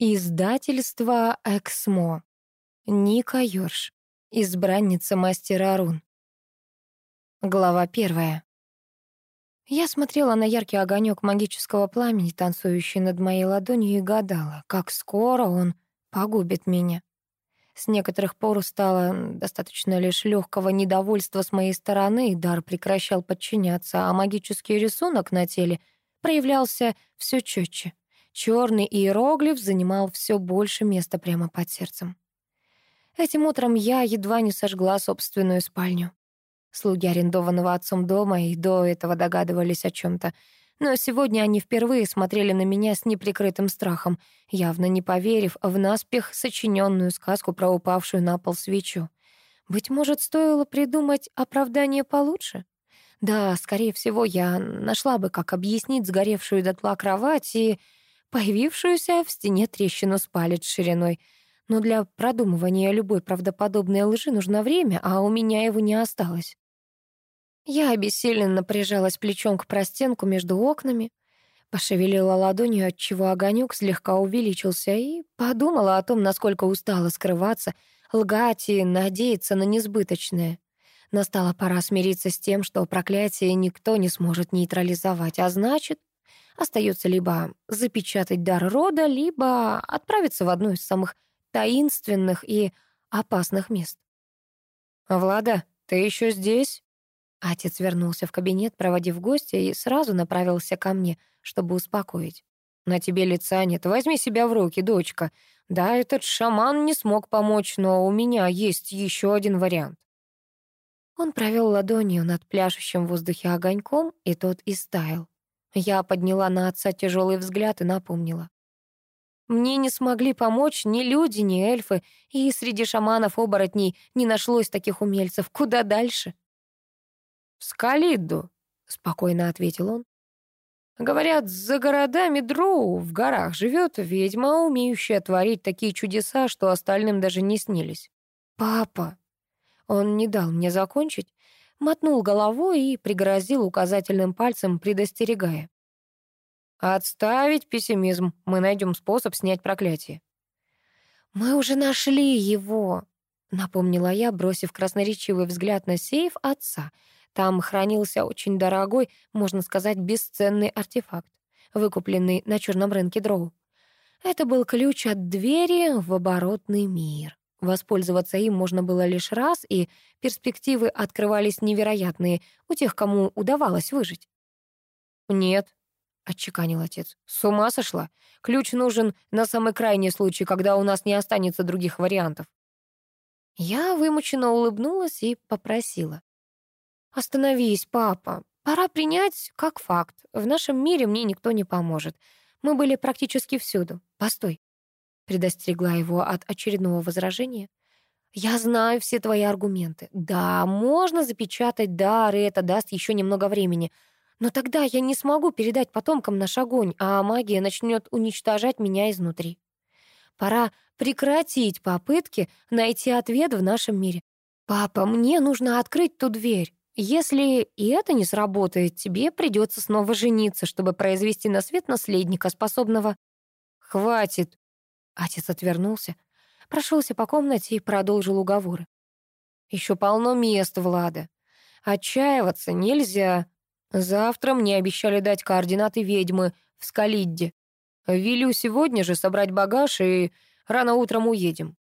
Издательство «Эксмо». Ника Йорш. Избранница мастера рун. Глава первая. Я смотрела на яркий огонек магического пламени, танцующий над моей ладонью, и гадала, как скоро он погубит меня. С некоторых пор стало достаточно лишь легкого недовольства с моей стороны, и дар прекращал подчиняться, а магический рисунок на теле проявлялся все четче. Черный иероглиф занимал все больше места прямо под сердцем. Этим утром я едва не сожгла собственную спальню. Слуги арендованного отцом дома и до этого догадывались о чем то но сегодня они впервые смотрели на меня с неприкрытым страхом, явно не поверив в наспех сочиненную сказку про упавшую на пол свечу. Быть может, стоило придумать оправдание получше? Да, скорее всего, я нашла бы, как объяснить сгоревшую дотла кровать и появившуюся в стене трещину с палец шириной. Но для продумывания любой правдоподобной лжи нужно время, а у меня его не осталось. Я обессиленно прижалась плечом к простенку между окнами, пошевелила ладонью, отчего огонек слегка увеличился, и подумала о том, насколько устала скрываться, лгать и надеяться на несбыточное. Настала пора смириться с тем, что проклятие никто не сможет нейтрализовать, а значит, Остается либо запечатать дар рода, либо отправиться в одно из самых таинственных и опасных мест. «Влада, ты еще здесь?» Отец вернулся в кабинет, проводив гостя, и сразу направился ко мне, чтобы успокоить. «На тебе лица нет. Возьми себя в руки, дочка. Да, этот шаман не смог помочь, но у меня есть еще один вариант». Он провел ладонью над пляшущим в воздухе огоньком, и тот истаял. Я подняла на отца тяжелый взгляд и напомнила. Мне не смогли помочь ни люди, ни эльфы, и среди шаманов-оборотней не нашлось таких умельцев. Куда дальше? «В Скалиду, — спокойно ответил он. «Говорят, за городами Дроу в горах живет ведьма, умеющая творить такие чудеса, что остальным даже не снились». «Папа!» Он не дал мне закончить, мотнул головой и пригрозил указательным пальцем, предостерегая. «Отставить пессимизм. Мы найдем способ снять проклятие». «Мы уже нашли его», — напомнила я, бросив красноречивый взгляд на сейф отца. Там хранился очень дорогой, можно сказать, бесценный артефакт, выкупленный на черном рынке дроу. Это был ключ от двери в оборотный мир. Воспользоваться им можно было лишь раз, и перспективы открывались невероятные у тех, кому удавалось выжить. «Нет», — отчеканил отец, — «с ума сошла? Ключ нужен на самый крайний случай, когда у нас не останется других вариантов». Я вымученно улыбнулась и попросила. «Остановись, папа. Пора принять как факт. В нашем мире мне никто не поможет. Мы были практически всюду. Постой, предостерегла его от очередного возражения. «Я знаю все твои аргументы. Да, можно запечатать дар, и это даст еще немного времени. Но тогда я не смогу передать потомкам наш огонь, а магия начнет уничтожать меня изнутри. Пора прекратить попытки найти ответ в нашем мире. Папа, мне нужно открыть ту дверь. Если и это не сработает, тебе придется снова жениться, чтобы произвести на свет наследника, способного... Хватит, Отец отвернулся, прошелся по комнате и продолжил уговоры. «Еще полно мест, Влада. Отчаиваться нельзя. Завтра мне обещали дать координаты ведьмы в Скалидде. Велю сегодня же собрать багаж и рано утром уедем».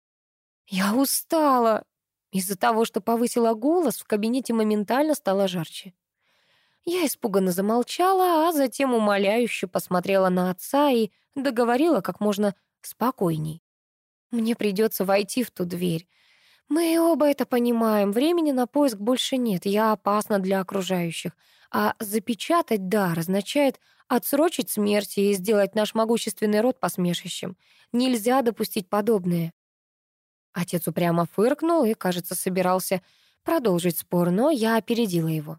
«Я устала!» Из-за того, что повысила голос, в кабинете моментально стало жарче. Я испуганно замолчала, а затем умоляюще посмотрела на отца и договорила как можно спокойней. Мне придется войти в ту дверь. Мы оба это понимаем. Времени на поиск больше нет. Я опасна для окружающих. А запечатать дар означает отсрочить смерть и сделать наш могущественный род посмешищем. Нельзя допустить подобное. Отец упрямо фыркнул и, кажется, собирался продолжить спор, но я опередила его.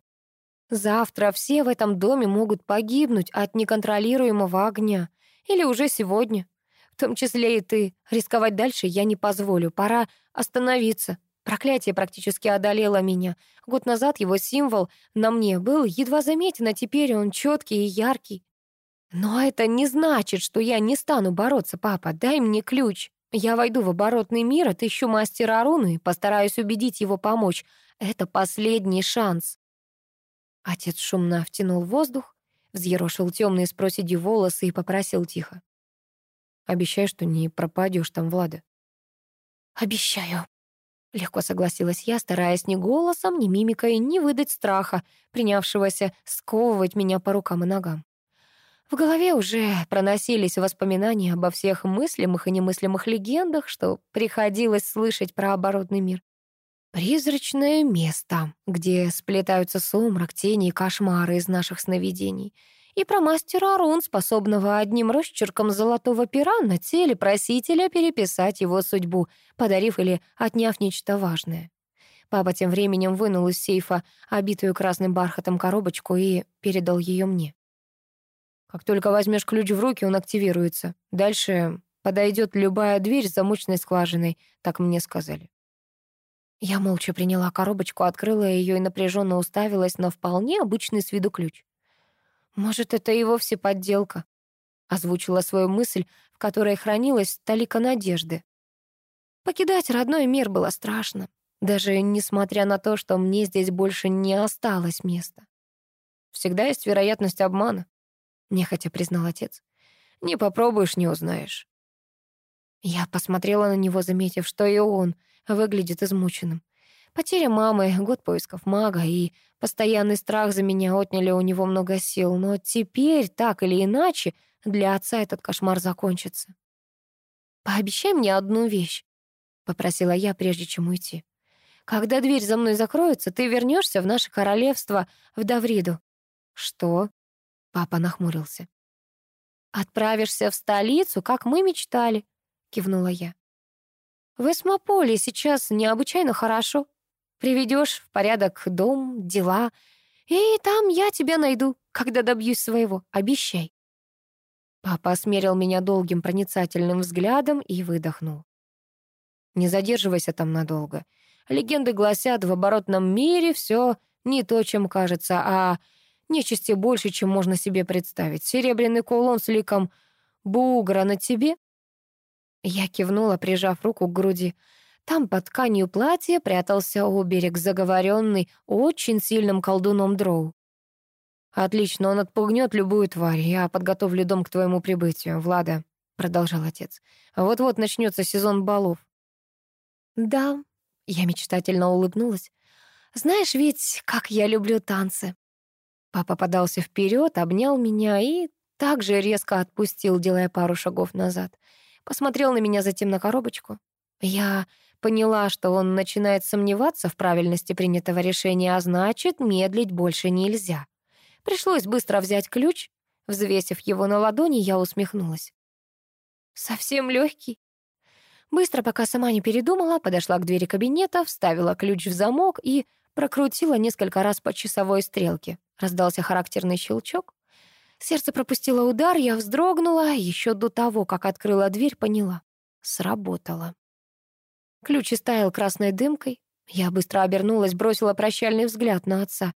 Завтра все в этом доме могут погибнуть от неконтролируемого огня. Или уже сегодня в том числе и ты. Рисковать дальше я не позволю. Пора остановиться. Проклятие практически одолело меня. Год назад его символ на мне был едва заметен, а теперь он четкий и яркий. Но это не значит, что я не стану бороться, папа. Дай мне ключ. Я войду в оборотный мир, отыщу мастера Аруну и постараюсь убедить его помочь. Это последний шанс. Отец шумно втянул воздух, взъерошил темные с проседью волосы и попросил тихо. Обещай, что не пропадешь там, Влада». «Обещаю», — легко согласилась я, стараясь ни голосом, ни мимикой не выдать страха, принявшегося сковывать меня по рукам и ногам. В голове уже проносились воспоминания обо всех мыслимых и немыслимых легендах, что приходилось слышать про оборотный мир. Призрачное место, где сплетаются сумрак, тени и кошмары из наших сновидений — и про мастера рун, способного одним росчерком золотого пера на теле просителя переписать его судьбу, подарив или отняв нечто важное. Папа тем временем вынул из сейфа обитую красным бархатом коробочку и передал ее мне. «Как только возьмешь ключ в руки, он активируется. Дальше подойдет любая дверь с замочной скважиной», — так мне сказали. Я молча приняла коробочку, открыла ее и напряженно уставилась на вполне обычный с виду ключ. «Может, это и вовсе подделка?» — озвучила свою мысль, в которой хранилась талика надежды. Покидать родной мир было страшно, даже несмотря на то, что мне здесь больше не осталось места. «Всегда есть вероятность обмана», — нехотя признал отец. «Не попробуешь — не узнаешь». Я посмотрела на него, заметив, что и он выглядит измученным. Потеря мамы, год поисков мага и постоянный страх за меня отняли у него много сил, но теперь, так или иначе, для отца этот кошмар закончится. «Пообещай мне одну вещь», — попросила я, прежде чем уйти. «Когда дверь за мной закроется, ты вернешься в наше королевство, в Давриду». «Что?» — папа нахмурился. «Отправишься в столицу, как мы мечтали», — кивнула я. «В Эсмополе сейчас необычайно хорошо», Приведешь в порядок дом, дела. И там я тебя найду, когда добьюсь своего. Обещай. Папа смерил меня долгим проницательным взглядом и выдохнул. Не задерживайся там надолго. Легенды гласят, в оборотном мире все не то, чем кажется, а нечисти больше, чем можно себе представить. Серебряный кулон с ликом бугра на тебе. Я кивнула, прижав руку к груди. Там под тканью платья прятался у берег заговоренный очень сильным колдуном Дроу. «Отлично, он отпугнет любую тварь. Я подготовлю дом к твоему прибытию, Влада», — продолжал отец. «Вот-вот начнется сезон балов». «Да», — я мечтательно улыбнулась. «Знаешь ведь, как я люблю танцы». Папа подался вперед, обнял меня и так же резко отпустил, делая пару шагов назад. Посмотрел на меня затем на коробочку. Я поняла, что он начинает сомневаться в правильности принятого решения, а значит, медлить больше нельзя. Пришлось быстро взять ключ. Взвесив его на ладони, я усмехнулась. «Совсем легкий». Быстро, пока сама не передумала, подошла к двери кабинета, вставила ключ в замок и прокрутила несколько раз по часовой стрелке. Раздался характерный щелчок. Сердце пропустило удар, я вздрогнула, еще до того, как открыла дверь, поняла. Сработало. Ключи истаял красной дымкой. Я быстро обернулась, бросила прощальный взгляд на отца.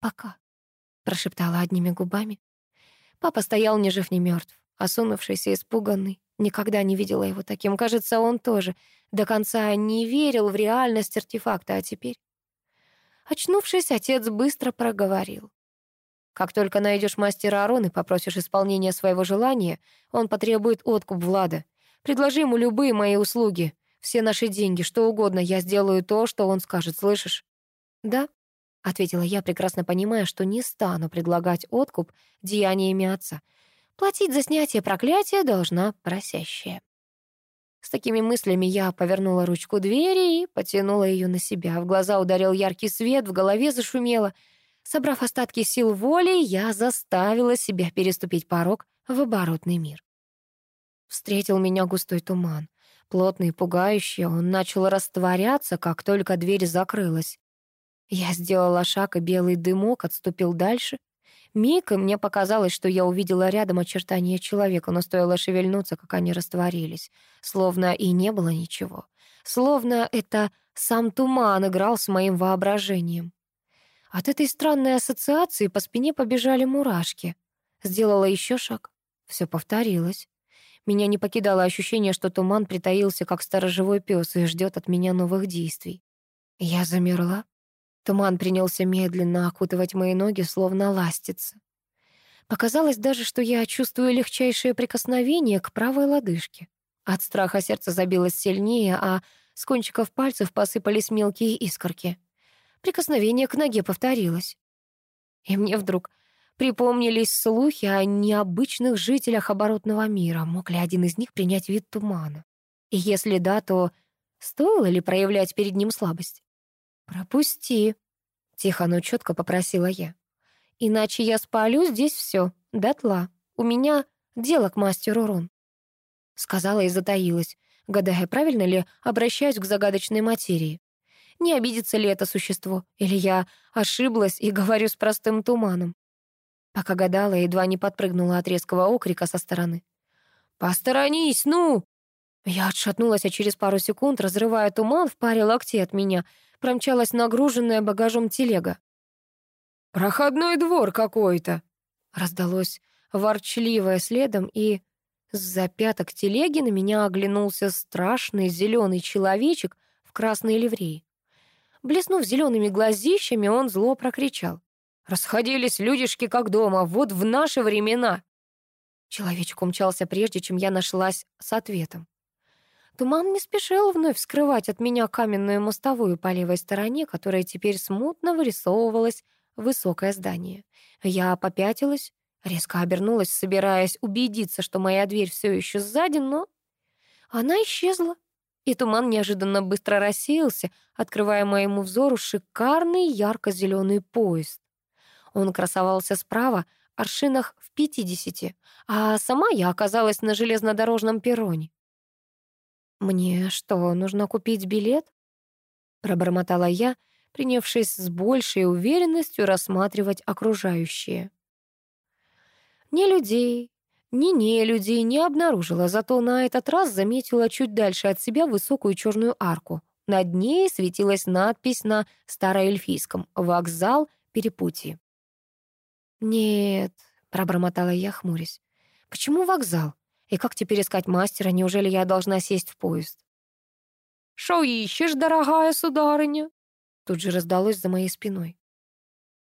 «Пока», — прошептала одними губами. Папа стоял ни жив, ни мертв, осунувшийся, испуганный. Никогда не видела его таким. Кажется, он тоже до конца не верил в реальность артефакта, а теперь... Очнувшись, отец быстро проговорил. Как только найдешь мастера Арон попросишь исполнения своего желания, он потребует откуп Влада. Предложи ему любые мои услуги все наши деньги, что угодно, я сделаю то, что он скажет, слышишь?» «Да», — ответила я, прекрасно понимая, что не стану предлагать откуп деяниями отца. «Платить за снятие проклятия должна просящая». С такими мыслями я повернула ручку двери и потянула ее на себя. В глаза ударил яркий свет, в голове зашумело. Собрав остатки сил воли, я заставила себя переступить порог в оборотный мир. Встретил меня густой туман плотный и пугающий, он начал растворяться, как только дверь закрылась. Я сделала шаг, и белый дымок отступил дальше. Миг, и мне показалось, что я увидела рядом очертания человека, но стоило шевельнуться, как они растворились. Словно и не было ничего. Словно это сам туман играл с моим воображением. От этой странной ассоциации по спине побежали мурашки. Сделала еще шаг. Все повторилось. Меня не покидало ощущение, что туман притаился, как сторожевой пес, и ждет от меня новых действий. Я замерла. Туман принялся медленно окутывать мои ноги, словно ластится. Показалось даже, что я чувствую легчайшее прикосновение к правой лодыжке. От страха сердце забилось сильнее, а с кончиков пальцев посыпались мелкие искорки. Прикосновение к ноге повторилось. И мне вдруг Припомнились слухи о необычных жителях оборотного мира. Мог ли один из них принять вид тумана? И если да, то стоило ли проявлять перед ним слабость? «Пропусти», — тихо, но четко попросила я. «Иначе я спалю здесь все, дотла. У меня дело к мастеру Рон». Сказала и затаилась, гадая, правильно ли обращаюсь к загадочной материи. Не обидится ли это существо? Или я ошиблась и говорю с простым туманом? Пока гадала, едва не подпрыгнула от резкого окрика со стороны. «Посторонись, ну!» Я отшатнулась, а через пару секунд, разрывая туман в паре локтей от меня, промчалась нагруженная багажом телега. «Проходной двор какой-то!» Раздалось ворчливое следом, и за пяток телеги на меня оглянулся страшный зеленый человечек в красной ливреи. Блеснув зелеными глазищами, он зло прокричал. Расходились людишки как дома, вот в наши времена. Человечек умчался, прежде чем я нашлась с ответом. Туман не спешил вновь вскрывать от меня каменную мостовую по левой стороне, которая теперь смутно вырисовывалась высокое здание. Я попятилась, резко обернулась, собираясь убедиться, что моя дверь все еще сзади, но она исчезла. И туман неожиданно быстро рассеялся, открывая моему взору шикарный ярко-зеленый поезд. Он красовался справа, аршинах в 50, а сама я оказалась на железнодорожном перроне. «Мне что, нужно купить билет?» Пробормотала я, принявшись с большей уверенностью рассматривать окружающее. Ни людей, ни не людей не обнаружила, зато на этот раз заметила чуть дальше от себя высокую черную арку. Над ней светилась надпись на староэльфийском «Вокзал Перепутье». «Нет», — пробормотала я, хмурясь. «Почему вокзал? И как теперь искать мастера? Неужели я должна сесть в поезд?» «Шо ищешь, дорогая сударыня?» Тут же раздалось за моей спиной.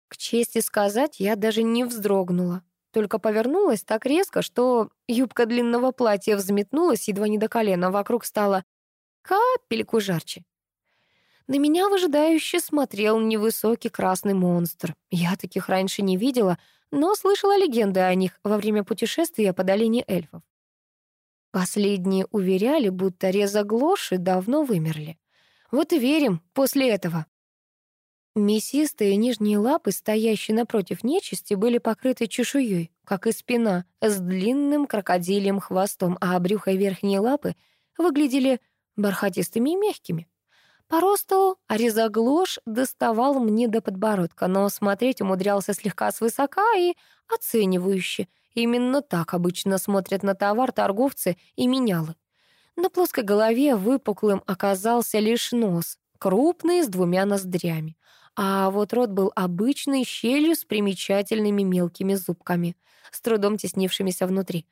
К чести сказать, я даже не вздрогнула. Только повернулась так резко, что юбка длинного платья взметнулась едва не до колена, вокруг стало капельку жарче. На меня выжидающе смотрел невысокий красный монстр. Я таких раньше не видела, но слышала легенды о них во время путешествия по долине эльфов. Последние уверяли, будто резоглоши давно вымерли. Вот и верим после этого. Мясистые нижние лапы, стоящие напротив нечисти, были покрыты чешуей, как и спина, с длинным крокодилем хвостом, а брюхо и верхние лапы выглядели бархатистыми и мягкими. По-росту Аризаглош доставал мне до подбородка, но смотреть умудрялся слегка свысока и оценивающе. Именно так обычно смотрят на товар торговцы и менялы. На плоской голове выпуклым оказался лишь нос, крупный, с двумя ноздрями. А вот рот был обычной щелью с примечательными мелкими зубками, с трудом теснившимися внутри.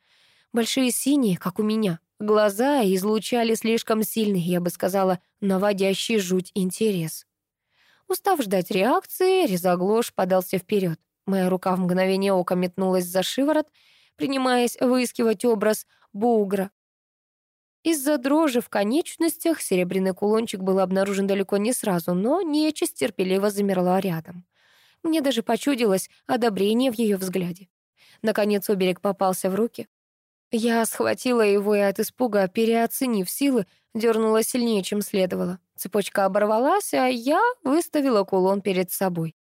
Большие синие, как у меня. Глаза излучали слишком сильный, я бы сказала, наводящий жуть интерес. Устав ждать реакции, Резоглош подался вперед. Моя рука в мгновение ока метнулась за шиворот, принимаясь выискивать образ бугра. Из-за дрожи в конечностях серебряный кулончик был обнаружен далеко не сразу, но нечисть терпеливо замерла рядом. Мне даже почудилось одобрение в ее взгляде. Наконец оберег попался в руки. Я схватила его и от испуга, переоценив силы, дернула сильнее, чем следовало. Цепочка оборвалась, а я выставила кулон перед собой.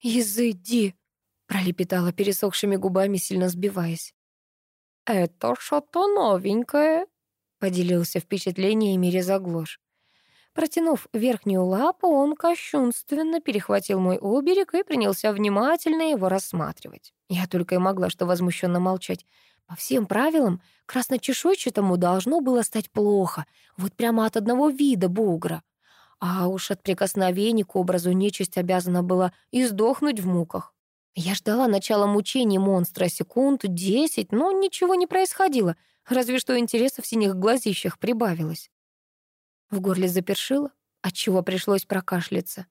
«Изыди!» — пролепетала пересохшими губами, сильно сбиваясь. «Это что-то новенькое», — поделился впечатлениями Резоглош. Протянув верхнюю лапу, он кощунственно перехватил мой оберег и принялся внимательно его рассматривать. Я только и могла что возмущенно молчать. По всем правилам, красночешуйчатому должно было стать плохо, вот прямо от одного вида бугра. А уж от прикосновений к образу нечисть обязана была и сдохнуть в муках. Я ждала начала мучений монстра секунд десять, но ничего не происходило, разве что интереса в синих глазищах прибавилось. В горле запершило, отчего пришлось прокашляться.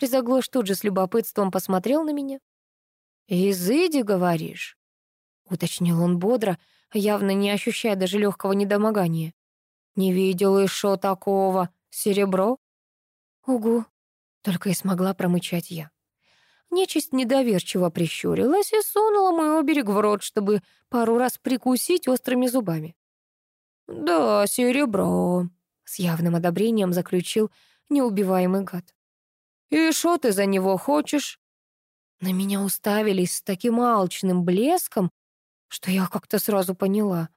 Резоглош тут же с любопытством посмотрел на меня. «Изыди, говоришь?» уточнил он бодро, явно не ощущая даже легкого недомогания. «Не видел еще такого. Серебро?» «Угу», — только и смогла промычать я. Нечисть недоверчиво прищурилась и сунула мой оберег в рот, чтобы пару раз прикусить острыми зубами. «Да, серебро», — с явным одобрением заключил неубиваемый гад. «И что ты за него хочешь?» На меня уставились с таким алчным блеском, что я как-то сразу поняла.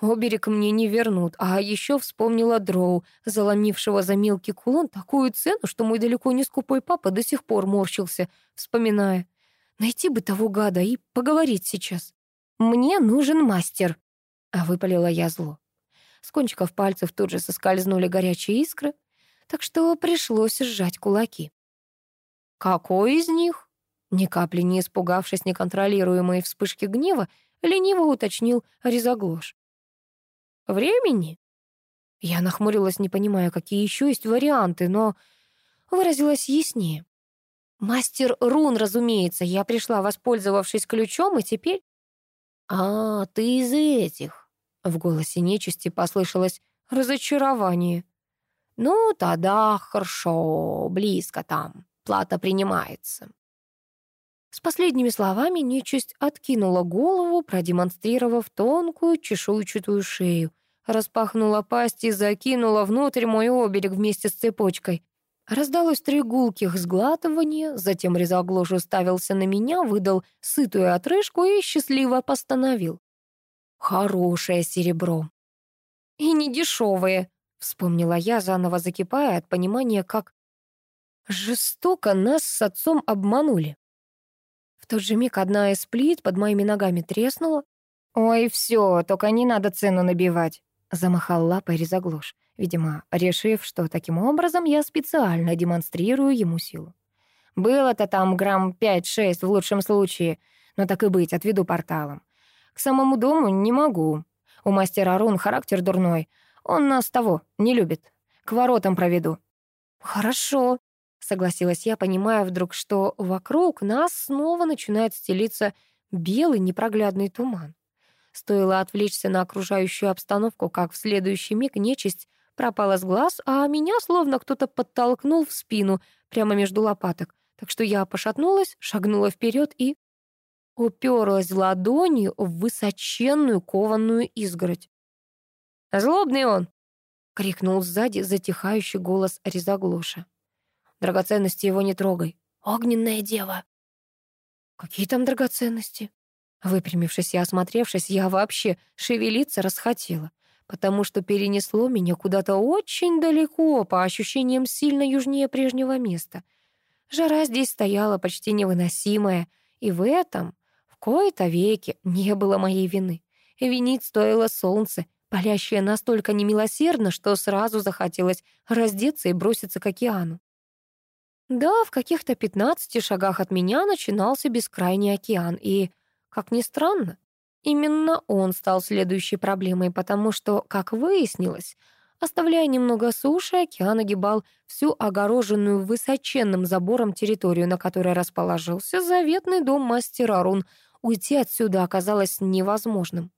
Оберег мне не вернут, а еще вспомнила дроу, заломившего за мелкий кулон такую цену, что мой далеко не скупой папа до сих пор морщился, вспоминая. Найти бы того гада и поговорить сейчас. «Мне нужен мастер», — а выпалила я зло. С кончиков пальцев тут же соскользнули горячие искры, так что пришлось сжать кулаки. «Какой из них?» Ни капли не испугавшись неконтролируемой вспышки гнева, — лениво уточнил Резоглош. «Времени?» Я нахмурилась, не понимая, какие еще есть варианты, но выразилась яснее. «Мастер рун, разумеется, я пришла, воспользовавшись ключом, и теперь...» «А, ты из этих!» — в голосе нечисти послышалось разочарование. «Ну, тогда хорошо, близко там, плата принимается». С последними словами нечисть откинула голову, продемонстрировав тонкую чешуйчатую шею. Распахнула пасть и закинула внутрь мой оберег вместе с цепочкой. Раздалось три гулких сглатывания, затем резал уставился на меня, выдал сытую отрыжку и счастливо постановил. «Хорошее серебро!» «И не дешевое!» — вспомнила я, заново закипая от понимания, как жестоко нас с отцом обманули тот же миг одна из плит под моими ногами треснула. «Ой, все, только не надо цену набивать», — замахал лапой Резоглош, видимо, решив, что таким образом я специально демонстрирую ему силу. «Было-то там грамм 5-6 в лучшем случае, но так и быть, отведу порталом. К самому дому не могу. У мастера рун характер дурной. Он нас того не любит. К воротам проведу». «Хорошо», Согласилась я, понимая вдруг, что вокруг нас снова начинает стелиться белый непроглядный туман. Стоило отвлечься на окружающую обстановку, как в следующий миг нечисть пропала с глаз, а меня словно кто-то подтолкнул в спину прямо между лопаток. Так что я пошатнулась, шагнула вперед и уперлась ладонью в высоченную кованную изгородь. «Злобный он!» — крикнул сзади затихающий голос Резоглоша. Драгоценности его не трогай. Огненная дева. Какие там драгоценности? Выпрямившись и осмотревшись, я вообще шевелиться расхотела, потому что перенесло меня куда-то очень далеко, по ощущениям сильно южнее прежнего места. Жара здесь стояла почти невыносимая, и в этом в кои-то веке не было моей вины. Винить стоило солнце, палящее настолько немилосердно, что сразу захотелось раздеться и броситься к океану. Да, в каких-то 15 шагах от меня начинался бескрайний океан, и, как ни странно, именно он стал следующей проблемой, потому что, как выяснилось, оставляя немного суши, океан огибал всю огороженную высоченным забором территорию, на которой расположился заветный дом мастера рун. Уйти отсюда оказалось невозможным.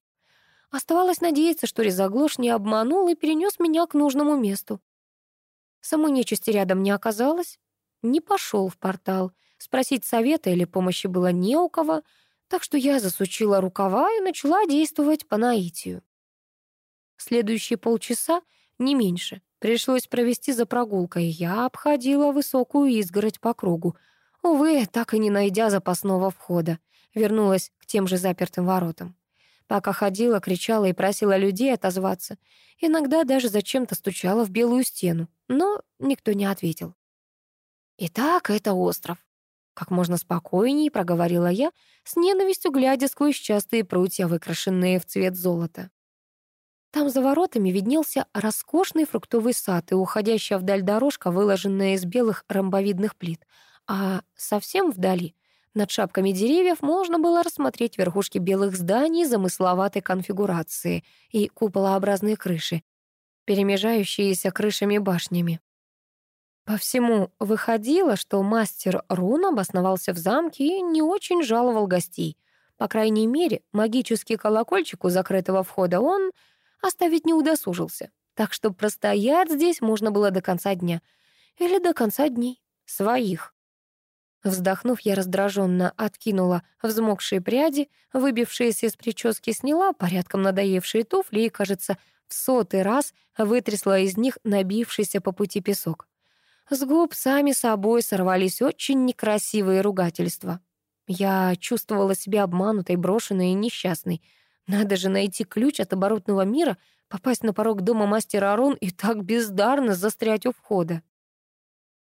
Оставалось надеяться, что Резоглош не обманул и перенес меня к нужному месту. Самой нечисти рядом не оказалось, не пошел в портал. Спросить совета или помощи было не у кого, так что я засучила рукава и начала действовать по наитию. Следующие полчаса, не меньше, пришлось провести за прогулкой. Я обходила высокую изгородь по кругу. Увы, так и не найдя запасного входа. Вернулась к тем же запертым воротам. Пока ходила, кричала и просила людей отозваться. Иногда даже зачем-то стучала в белую стену, но никто не ответил. «Итак, это остров», — как можно спокойнее проговорила я, с ненавистью глядя сквозь частые прутья, выкрашенные в цвет золота. Там за воротами виднелся роскошный фруктовый сад и уходящая вдаль дорожка, выложенная из белых ромбовидных плит. А совсем вдали, над шапками деревьев, можно было рассмотреть верхушки белых зданий замысловатой конфигурации и куполообразные крыши, перемежающиеся крышами-башнями. По всему выходило, что мастер Рун обосновался в замке и не очень жаловал гостей. По крайней мере, магический колокольчик у закрытого входа он оставить не удосужился. Так что простоять здесь можно было до конца дня. Или до конца дней. Своих. Вздохнув, я раздраженно откинула взмокшие пряди, выбившиеся из прически сняла, порядком надоевшие туфли и, кажется, в сотый раз вытрясла из них набившийся по пути песок. С губ сами собой сорвались очень некрасивые ругательства. Я чувствовала себя обманутой, брошенной и несчастной. Надо же найти ключ от оборотного мира, попасть на порог дома мастера Арон и так бездарно застрять у входа.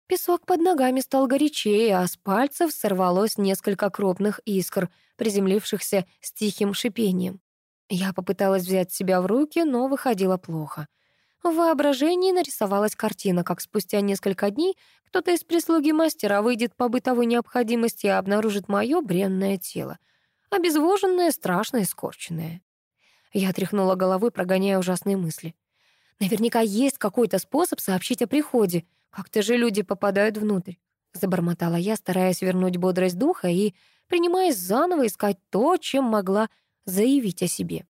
Песок под ногами стал горячее, а с пальцев сорвалось несколько крупных искр, приземлившихся с тихим шипением. Я попыталась взять себя в руки, но выходило плохо — в воображении нарисовалась картина, как спустя несколько дней кто-то из прислуги мастера выйдет по бытовой необходимости и обнаружит мое бренное тело, обезвоженное, страшное скорченное. Я тряхнула головой, прогоняя ужасные мысли. Наверняка есть какой-то способ сообщить о приходе. Как-то же люди попадают внутрь. Забормотала я, стараясь вернуть бодрость духа и принимаясь заново искать то, чем могла заявить о себе.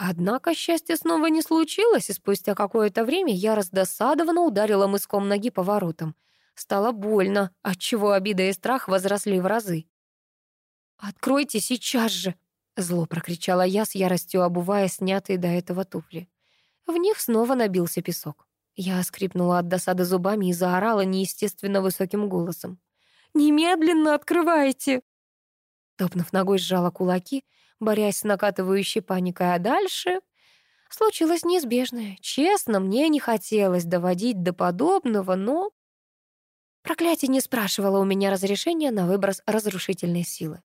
Однако счастье снова не случилось, и спустя какое-то время я раздосадованно ударила мыском ноги по воротам. Стало больно, отчего обида и страх возросли в разы. «Откройте сейчас же!» — зло прокричала я с яростью, обувая снятые до этого туфли. В них снова набился песок. Я скрипнула от досады зубами и заорала неестественно высоким голосом. «Немедленно открывайте!» Топнув ногой, сжала кулаки — борясь с накатывающей паникой, а дальше... Случилось неизбежное. Честно, мне не хотелось доводить до подобного, но... Проклятие не спрашивало у меня разрешения на выброс разрушительной силы.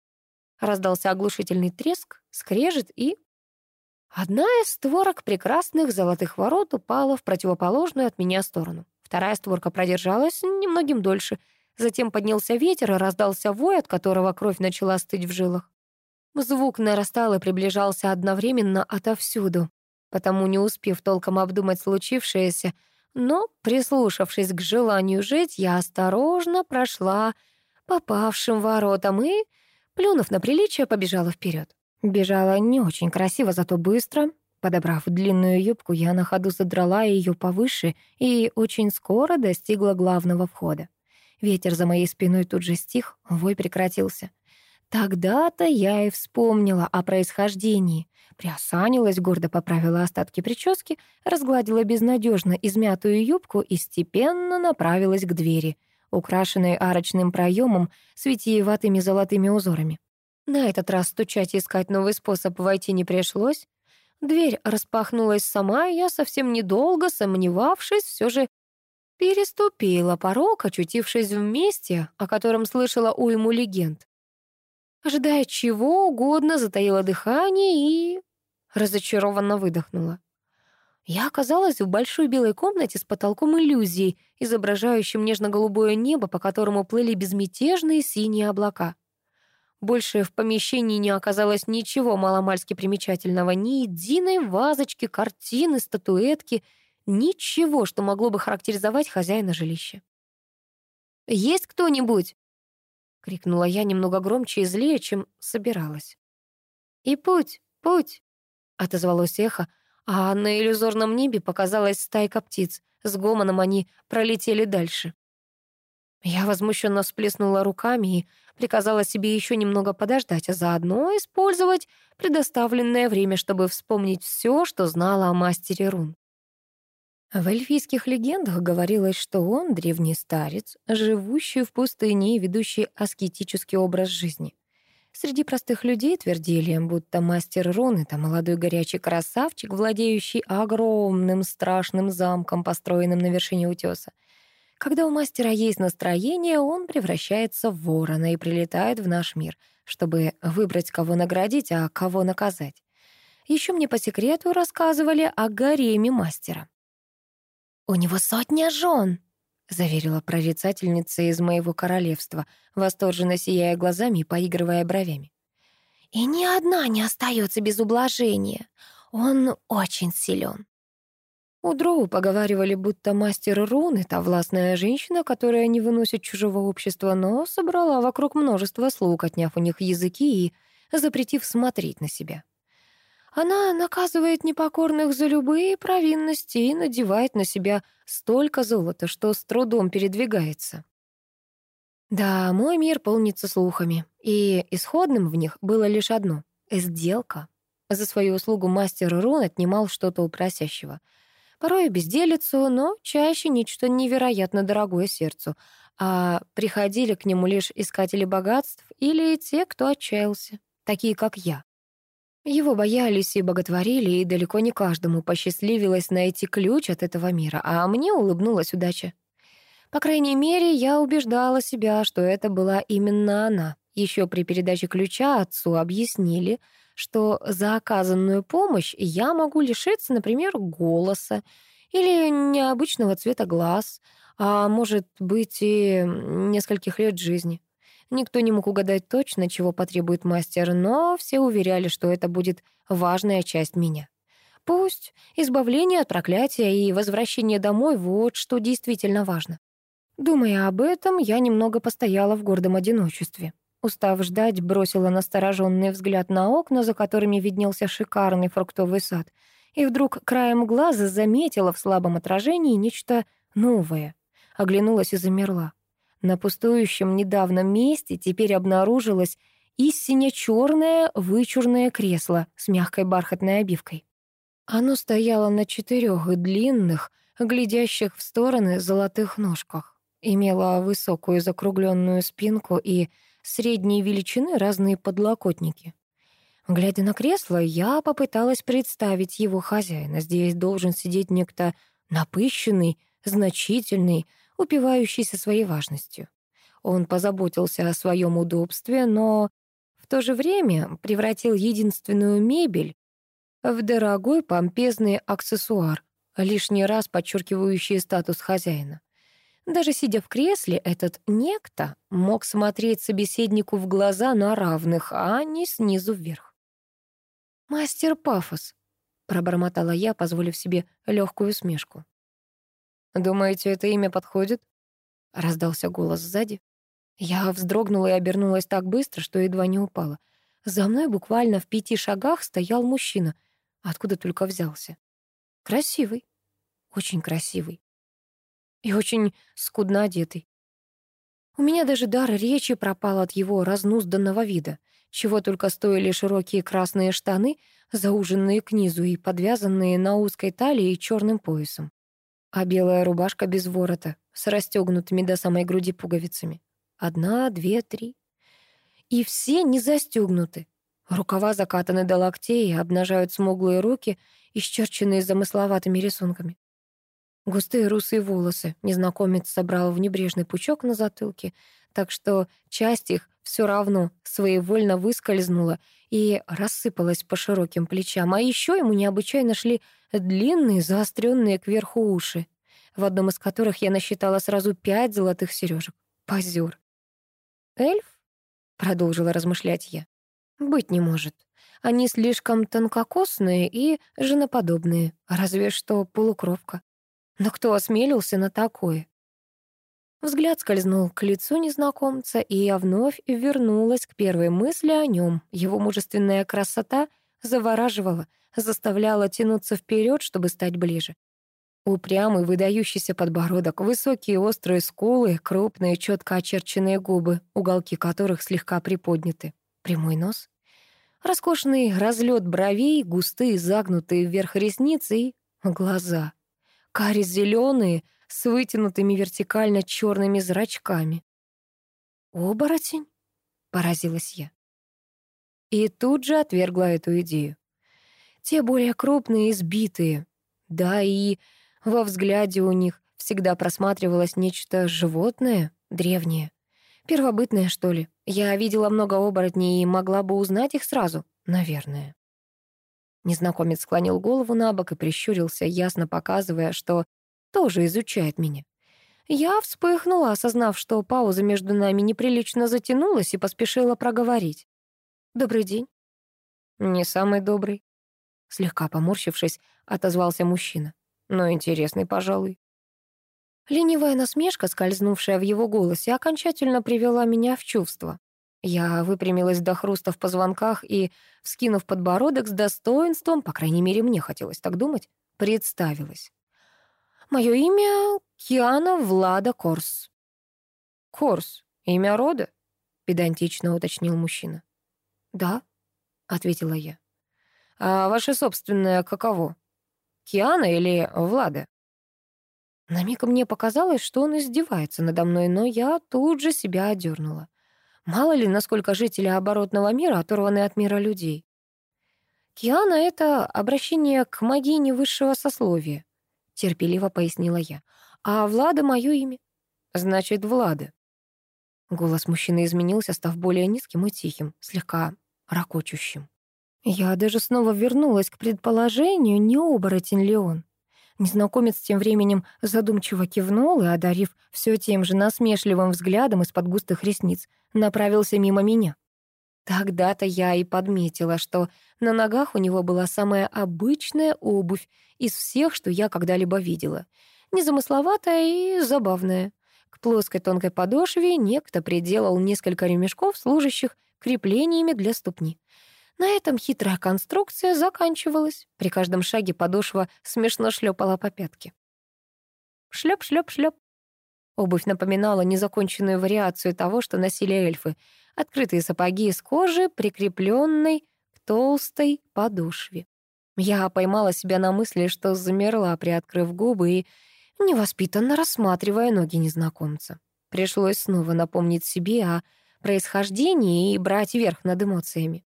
Раздался оглушительный треск, скрежет и... Одна из створок прекрасных золотых ворот упала в противоположную от меня сторону. Вторая створка продержалась немногим дольше. Затем поднялся ветер и раздался вой, от которого кровь начала стыть в жилах. Звук нарастал и приближался одновременно отовсюду. Потому, не успев толком обдумать случившееся, но, прислушавшись к желанию жить, я осторожно прошла попавшим воротам и, плюнув на приличие, побежала вперед. Бежала не очень красиво, зато быстро. Подобрав длинную юбку, я на ходу задрала ее повыше и очень скоро достигла главного входа. Ветер за моей спиной тут же стих, вой прекратился. Тогда-то я и вспомнила о происхождении. Приосанилась, гордо поправила остатки прически, разгладила безнадежно измятую юбку и степенно направилась к двери, украшенной арочным проемом с витиеватыми золотыми узорами. На этот раз стучать и искать новый способ войти не пришлось. Дверь распахнулась сама, и я совсем недолго, сомневавшись, все же переступила порог, очутившись в месте, о котором слышала уйму легенд ожидая чего угодно, затаила дыхание и разочарованно выдохнула. Я оказалась в большой белой комнате с потолком иллюзий, изображающим нежно-голубое небо, по которому плыли безмятежные синие облака. Больше в помещении не оказалось ничего маломальски примечательного, ни единой вазочки, картины, статуэтки, ничего, что могло бы характеризовать хозяина жилища. «Есть кто-нибудь?» крикнула я немного громче и злее, чем собиралась. «И путь, путь!» — отозвалось эхо, а на иллюзорном небе показалась стайка птиц. С гомоном они пролетели дальше. Я возмущенно всплеснула руками и приказала себе еще немного подождать, а заодно использовать предоставленное время, чтобы вспомнить все, что знала о мастере рун. В эльфийских легендах говорилось, что он, древний старец, живущий в пустыне и ведущий аскетический образ жизни. Среди простых людей твердили будто мастер Рон — это молодой горячий красавчик, владеющий огромным страшным замком, построенным на вершине утеса. Когда у мастера есть настроение, он превращается в ворона и прилетает в наш мир, чтобы выбрать, кого наградить, а кого наказать. Еще мне по секрету рассказывали о гареме мастера. «У него сотня жен!» — заверила прорицательница из моего королевства, восторженно сияя глазами и поигрывая бровями. «И ни одна не остается без ублажения. Он очень силен». У Дроу поговаривали, будто мастер руны — та властная женщина, которая не выносит чужого общества, но собрала вокруг множество слуг, отняв у них языки и запретив смотреть на себя. Она наказывает непокорных за любые провинности и надевает на себя столько золота, что с трудом передвигается. Да, мой мир полнится слухами, и исходным в них было лишь одно — сделка. За свою услугу мастер Рун отнимал что-то у просящего. Порой безделицу, но чаще нечто невероятно дорогое сердцу, а приходили к нему лишь искатели богатств или те, кто отчаялся, такие как я. Его боялись и боготворили, и далеко не каждому посчастливилось найти ключ от этого мира, а мне улыбнулась удача. По крайней мере, я убеждала себя, что это была именно она. Еще при передаче ключа отцу объяснили, что за оказанную помощь я могу лишиться, например, голоса или необычного цвета глаз, а может быть и нескольких лет жизни. Никто не мог угадать точно, чего потребует мастер, но все уверяли, что это будет важная часть меня. Пусть избавление от проклятия и возвращение домой — вот что действительно важно. Думая об этом, я немного постояла в гордом одиночестве. Устав ждать, бросила настороженный взгляд на окна, за которыми виднелся шикарный фруктовый сад, и вдруг краем глаза заметила в слабом отражении нечто новое. Оглянулась и замерла на пустующем недавно месте теперь обнаружилось истинно черное вычурное кресло с мягкой бархатной обивкой. Оно стояло на четырех длинных, глядящих в стороны золотых ножках, имело высокую закругленную спинку и средней величины разные подлокотники. Глядя на кресло, я попыталась представить его хозяина. Здесь должен сидеть некто напыщенный, значительный, упивающийся своей важностью. Он позаботился о своем удобстве, но в то же время превратил единственную мебель в дорогой помпезный аксессуар, лишний раз подчеркивающий статус хозяина. Даже сидя в кресле, этот некто мог смотреть собеседнику в глаза на равных, а не снизу вверх. «Мастер пафос», — пробормотала я, позволив себе легкую усмешку. «Думаете, это имя подходит?» — раздался голос сзади. Я вздрогнула и обернулась так быстро, что едва не упала. За мной буквально в пяти шагах стоял мужчина, откуда только взялся. Красивый, очень красивый и очень скудно одетый. У меня даже дар речи пропал от его разнузданного вида, чего только стоили широкие красные штаны, зауженные к низу и подвязанные на узкой талии черным поясом а белая рубашка без ворота, с расстегнутыми до самой груди пуговицами. Одна, две, три. И все не застегнуты. Рукава закатаны до локтей, обнажают смуглые руки, исчерченные замысловатыми рисунками. Густые русые волосы незнакомец собрал в небрежный пучок на затылке, так что часть их все равно своевольно выскользнула и рассыпалась по широким плечам, а еще ему необычайно шли длинные, заостренные кверху уши, в одном из которых я насчитала сразу пять золотых сережек. Позер. «Эльф?» — продолжила размышлять я. «Быть не может. Они слишком тонкокосные и женоподобные, разве что полукровка. Но кто осмелился на такое?» Взгляд скользнул к лицу незнакомца, и я вновь вернулась к первой мысли о нем. Его мужественная красота завораживала, заставляла тянуться вперед, чтобы стать ближе. Упрямый, выдающийся подбородок, высокие острые скулы, крупные, четко очерченные губы, уголки которых слегка приподняты, прямой нос. Роскошный разлет бровей, густые, загнутые вверх ресницы и глаза. Кари зеленые — с вытянутыми вертикально черными зрачками. «Оборотень?» — поразилась я. И тут же отвергла эту идею. Те более крупные и сбитые. Да, и во взгляде у них всегда просматривалось нечто животное, древнее. Первобытное, что ли. Я видела много оборотней и могла бы узнать их сразу, наверное. Незнакомец склонил голову на бок и прищурился, ясно показывая, что тоже изучает меня. Я вспыхнула, осознав, что пауза между нами неприлично затянулась, и поспешила проговорить. «Добрый день». «Не самый добрый», — слегка поморщившись, отозвался мужчина. «Но интересный, пожалуй». Ленивая насмешка, скользнувшая в его голосе, окончательно привела меня в чувство. Я выпрямилась до хруста в позвонках и, вскинув подбородок с достоинством, по крайней мере, мне хотелось так думать, представилась. Мое имя Киана Влада Корс». «Корс, имя рода?» — педантично уточнил мужчина. «Да», — ответила я. «А ваше собственное каково? Киана или Влада?» На миг мне показалось, что он издевается надо мной, но я тут же себя одернула. Мало ли, насколько жители оборотного мира оторваны от мира людей. Киана — это обращение к магине высшего сословия терпеливо пояснила я. «А Влада — мое имя». «Значит, Влада». Голос мужчины изменился, став более низким и тихим, слегка ракочущим. Я даже снова вернулась к предположению, не оборотень ли он. Незнакомец тем временем задумчиво кивнул и, одарив все тем же насмешливым взглядом из-под густых ресниц, направился мимо меня. Тогда-то я и подметила, что на ногах у него была самая обычная обувь из всех, что я когда-либо видела. Незамысловатая и забавная. К плоской тонкой подошве некто приделал несколько ремешков, служащих креплениями для ступни. На этом хитрая конструкция заканчивалась. При каждом шаге подошва смешно шлепала по пятке. Шлеп-шлеп-шлеп. Обувь напоминала незаконченную вариацию того, что носили эльфы. Открытые сапоги из кожи, прикрепленной к толстой подошве. Я поймала себя на мысли, что замерла, приоткрыв губы и невоспитанно рассматривая ноги незнакомца. Пришлось снова напомнить себе о происхождении и брать верх над эмоциями.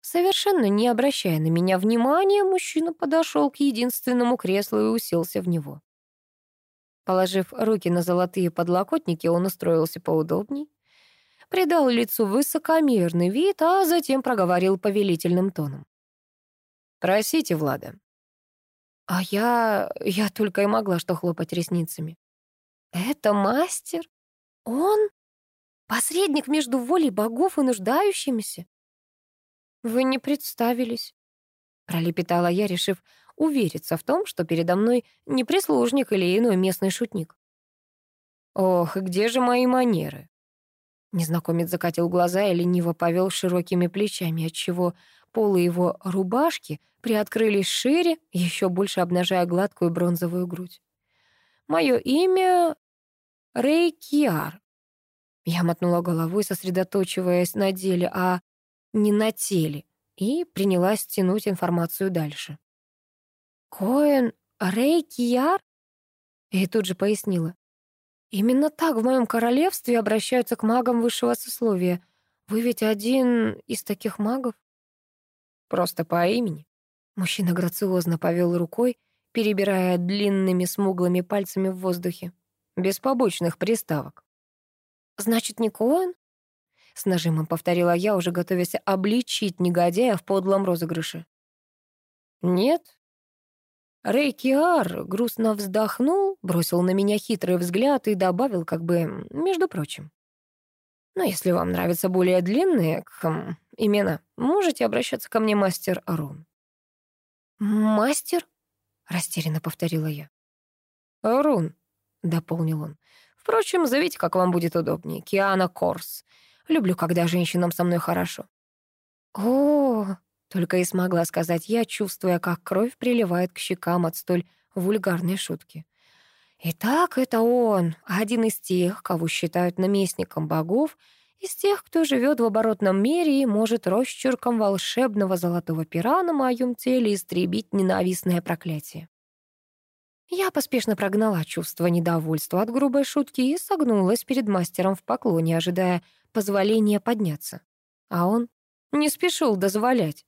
Совершенно не обращая на меня внимания, мужчина подошел к единственному креслу и уселся в него. Положив руки на золотые подлокотники, он устроился поудобней, придал лицу высокомерный вид, а затем проговорил повелительным тоном. «Просите, Влада». А я... я только и могла что хлопать ресницами. «Это мастер? Он? Посредник между волей богов и нуждающимися?» «Вы не представились», — пролепетала я, решив увериться в том, что передо мной не прислужник или иной местный шутник. «Ох, где же мои манеры?» Незнакомец закатил глаза и лениво повел широкими плечами, отчего полы его рубашки приоткрылись шире, еще больше обнажая гладкую бронзовую грудь. «Мое имя — Рейкиар. Я мотнула головой, сосредоточиваясь на деле, а не на теле, и принялась тянуть информацию дальше. Коэн, Рейки, Яр? И тут же пояснила. Именно так в моем королевстве обращаются к магам высшего сословия. Вы ведь один из таких магов? Просто по имени. Мужчина грациозно повел рукой, перебирая длинными смуглыми пальцами в воздухе. Без побочных приставок. «Значит, не Коэн?» С нажимом повторила я, уже готовясь обличить негодяя в подлом розыгрыше. «Нет, Рейкиар грустно вздохнул, бросил на меня хитрый взгляд и добавил как бы «между прочим». «Но если вам нравятся более длинные хм, имена, можете обращаться ко мне мастер Арун. «Мастер?» — растерянно повторила я. Арун, — дополнил он. «Впрочем, зовите, как вам будет удобнее. Киана Корс. Люблю, когда женщинам со мной хорошо». «О-о-о!» Только и смогла сказать я, чувствуя, как кровь приливает к щекам от столь вульгарной шутки. Итак, это он, один из тех, кого считают наместником богов, из тех, кто живет в оборотном мире и может росчерком волшебного золотого пера на моем теле истребить ненавистное проклятие. Я поспешно прогнала чувство недовольства от грубой шутки и согнулась перед мастером в поклоне, ожидая позволения подняться. А он не спешил дозволять.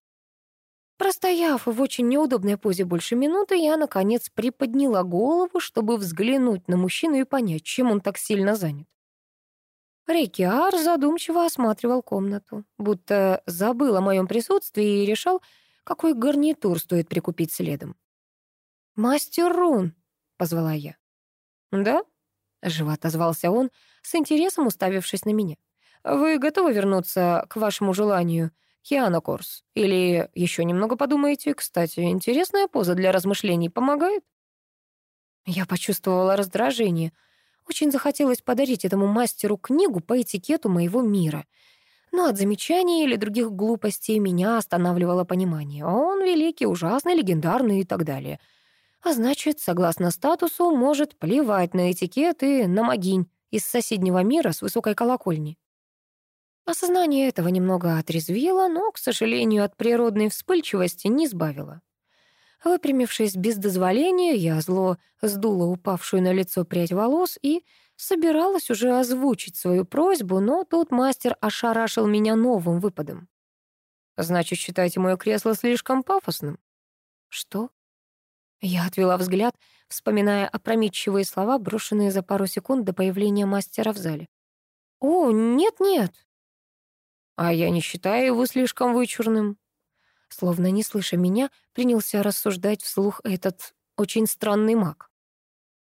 Простояв в очень неудобной позе больше минуты, я, наконец, приподняла голову, чтобы взглянуть на мужчину и понять, чем он так сильно занят. Рекиар задумчиво осматривал комнату, будто забыл о моем присутствии и решал, какой гарнитур стоит прикупить следом. «Мастер Рун!» — позвала я. «Да?» — живо отозвался он, с интересом уставившись на меня. «Вы готовы вернуться к вашему желанию?» Хиана Корс. Или еще немного подумайте. Кстати, интересная поза для размышлений помогает?» Я почувствовала раздражение. Очень захотелось подарить этому мастеру книгу по этикету моего мира. Но от замечаний или других глупостей меня останавливало понимание. Он великий, ужасный, легендарный и так далее. А значит, согласно статусу, может плевать на этикет и на могинь из соседнего мира с высокой колокольни. Осознание этого немного отрезвило, но, к сожалению, от природной вспыльчивости не избавило. Выпрямившись без дозволения, я зло сдула упавшую на лицо прядь волос и собиралась уже озвучить свою просьбу, но тут мастер ошарашил меня новым выпадом. «Значит, считаете мое кресло слишком пафосным?» «Что?» Я отвела взгляд, вспоминая опрометчивые слова, брошенные за пару секунд до появления мастера в зале. «О, нет-нет, «А я не считаю его слишком вычурным». Словно не слыша меня, принялся рассуждать вслух этот очень странный маг.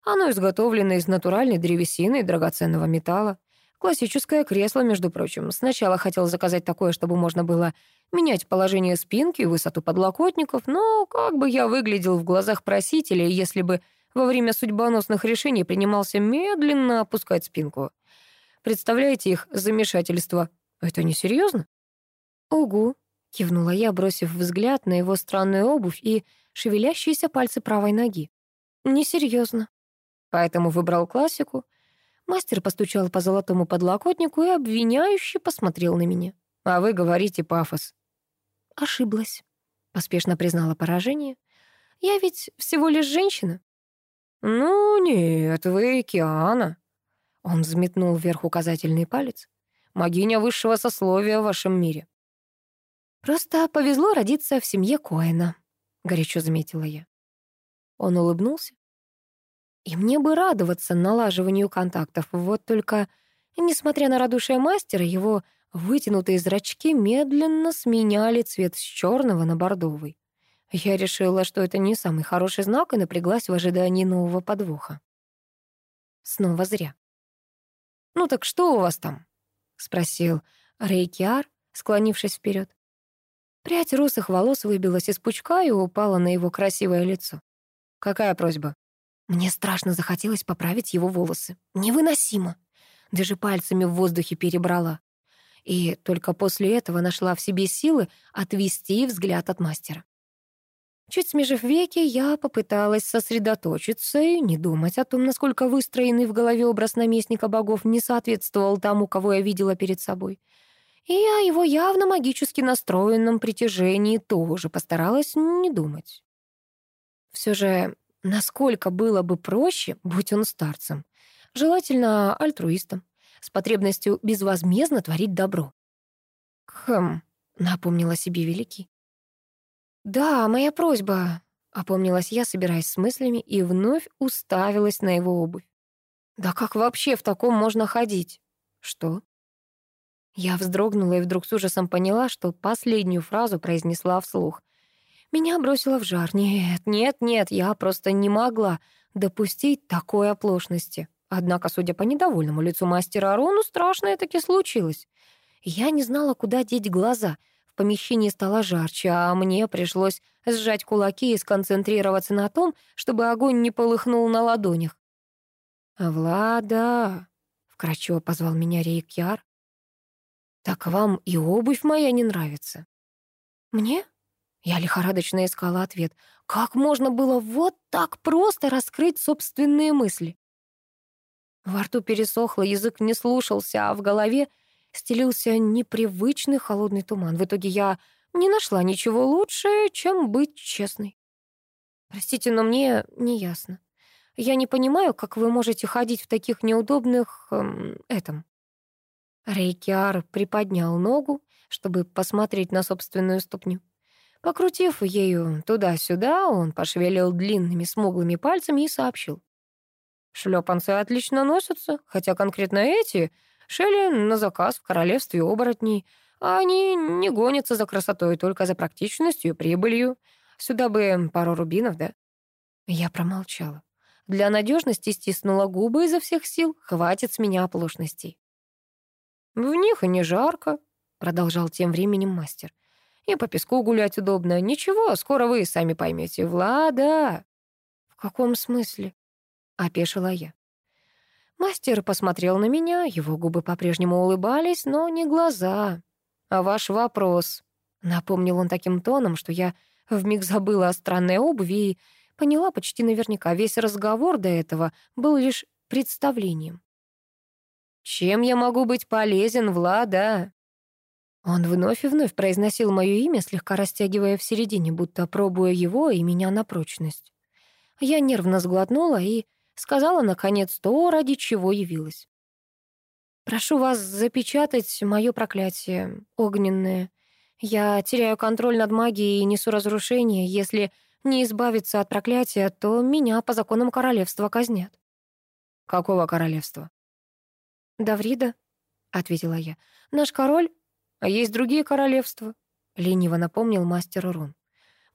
Оно изготовлено из натуральной древесины и драгоценного металла. Классическое кресло, между прочим. Сначала хотел заказать такое, чтобы можно было менять положение спинки и высоту подлокотников, но как бы я выглядел в глазах просителя, если бы во время судьбоносных решений принимался медленно опускать спинку. Представляете их замешательство? «Это несерьезно?» «Угу», — кивнула я, бросив взгляд на его странную обувь и шевелящиеся пальцы правой ноги. «Несерьезно». Поэтому выбрал классику. Мастер постучал по золотому подлокотнику и обвиняюще посмотрел на меня. «А вы говорите пафос». «Ошиблась», — поспешно признала поражение. «Я ведь всего лишь женщина». «Ну нет, вы океана. Он взметнул вверх указательный палец магиня высшего сословия в вашем мире». «Просто повезло родиться в семье Коэна», — горячо заметила я. Он улыбнулся. «И мне бы радоваться налаживанию контактов, вот только, несмотря на радушие мастера, его вытянутые зрачки медленно сменяли цвет с черного на бордовый. Я решила, что это не самый хороший знак, и напряглась в ожидании нового подвоха. Снова зря. «Ну так что у вас там?» спросил Рейкиар, склонившись вперед. Прядь русых волос выбилась из пучка и упала на его красивое лицо. «Какая просьба?» Мне страшно захотелось поправить его волосы. Невыносимо. Даже пальцами в воздухе перебрала. И только после этого нашла в себе силы отвести взгляд от мастера. Чуть смежив веки, я попыталась сосредоточиться и не думать о том, насколько выстроенный в голове образ наместника богов не соответствовал тому, кого я видела перед собой. И о его явно магически настроенном притяжении тоже постаралась не думать. Все же, насколько было бы проще, будь он старцем, желательно альтруистом, с потребностью безвозмездно творить добро. «Хм», — напомнила себе Великий, «Да, моя просьба», — опомнилась я, собираясь с мыслями, и вновь уставилась на его обувь. «Да как вообще в таком можно ходить?» «Что?» Я вздрогнула и вдруг с ужасом поняла, что последнюю фразу произнесла вслух. Меня бросило в жар. Нет, нет, нет, я просто не могла допустить такой оплошности. Однако, судя по недовольному лицу мастера Арону, страшное таки случилось. Я не знала, куда деть глаза — в помещении стало жарче, а мне пришлось сжать кулаки и сконцентрироваться на том, чтобы огонь не полыхнул на ладонях. «Влада!» — вкратчиво позвал меня Рейкьяр. «Так вам и обувь моя не нравится». «Мне?» Я лихорадочно искала ответ. Как можно было вот так просто раскрыть собственные мысли? Во рту пересохло, язык не слушался, а в голове стелился непривычный холодный туман. В итоге я не нашла ничего лучше, чем быть честной. Простите, но мне не ясно. Я не понимаю, как вы можете ходить в таких неудобных... Эм, этом. Рейкиар приподнял ногу, чтобы посмотреть на собственную ступню. Покрутив ею туда-сюда, он пошевелил длинными смуглыми пальцами и сообщил. «Шлёпанцы отлично носятся, хотя конкретно эти Шелли на заказ в королевстве оборотней. Они не гонятся за красотой, только за практичностью и прибылью. Сюда бы пару рубинов, да?» Я промолчала. Для надежности стиснула губы изо всех сил. Хватит с меня оплошностей. «В них и не жарко», — продолжал тем временем мастер. «И по песку гулять удобно. Ничего, скоро вы сами поймете. Влада!» «В каком смысле?» — опешила я. Мастер посмотрел на меня, его губы по-прежнему улыбались, но не глаза. «А ваш вопрос?» Напомнил он таким тоном, что я вмиг забыла о странной обуви и поняла почти наверняка, весь разговор до этого был лишь представлением. «Чем я могу быть полезен, Влада?» Он вновь и вновь произносил мое имя, слегка растягивая в середине, будто пробуя его и меня на прочность. Я нервно сглотнула и сказала, наконец, то, ради чего явилась. «Прошу вас запечатать мое проклятие, огненное. Я теряю контроль над магией и несу разрушение. Если не избавиться от проклятия, то меня по законам королевства казнят». «Какого королевства?» «Даврида», — ответила я. «Наш король, а есть другие королевства», — лениво напомнил мастер Рун.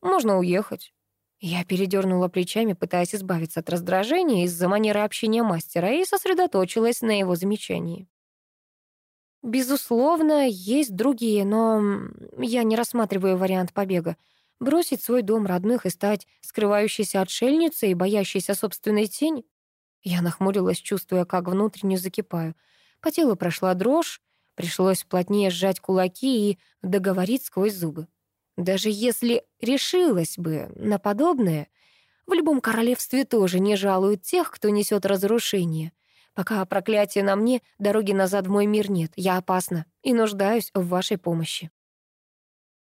«Можно уехать. Я передернула плечами, пытаясь избавиться от раздражения из-за манеры общения мастера и сосредоточилась на его замечании. Безусловно, есть другие, но я не рассматриваю вариант побега. Бросить свой дом родных и стать скрывающейся отшельницей и боящейся собственной тени? Я нахмурилась, чувствуя, как внутренне закипаю. По телу прошла дрожь, пришлось плотнее сжать кулаки и договорить сквозь зубы. Даже если решилась бы на подобное, в любом королевстве тоже не жалуют тех, кто несет разрушение. Пока проклятие на мне, дороги назад в мой мир нет, я опасна и нуждаюсь в вашей помощи.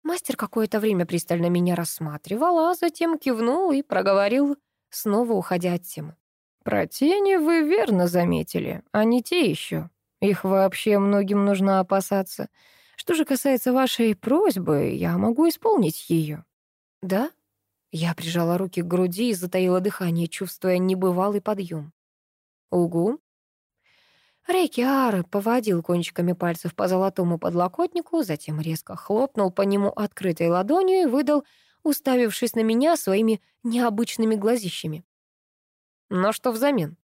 Мастер какое-то время пристально меня рассматривал, а затем кивнул и проговорил, снова уходя от темы. «Про тени вы верно заметили, а не те еще. Их вообще многим нужно опасаться. Что же касается вашей просьбы, я могу исполнить ее. Да? Я прижала руки к груди и затаила дыхание, чувствуя небывалый подъем. Угу. Рейкиар поводил кончиками пальцев по золотому подлокотнику, затем резко хлопнул по нему открытой ладонью и выдал, уставившись на меня своими необычными глазищами. Но что взамен?